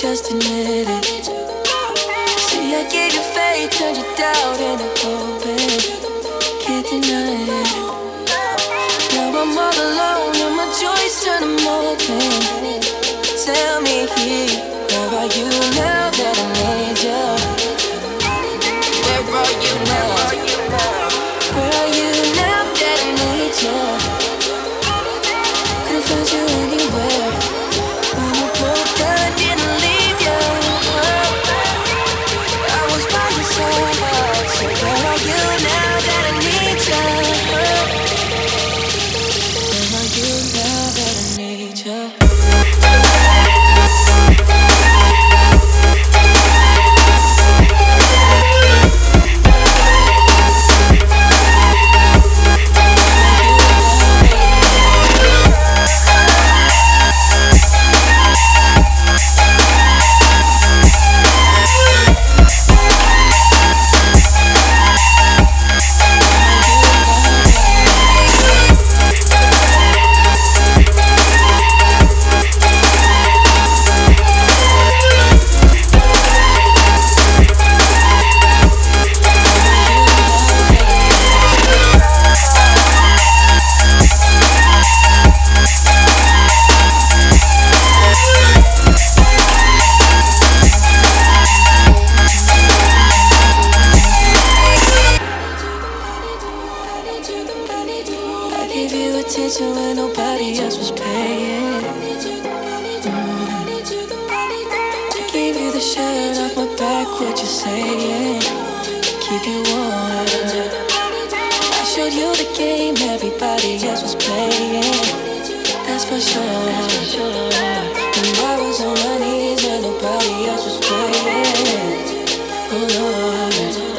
Just admit it. See, I gave you faith, turned your doubt into. Can't deny it. Now I'm all alone, and my joys turn to. Tell me, where are you now? gave you attention when nobody else was paying. Mm. I gave you the shirt off my back, what you saying? Keep you warm. I showed you the game everybody else was playing. That's for sure. And I was on my knees when nobody else was playing. Oh Lord.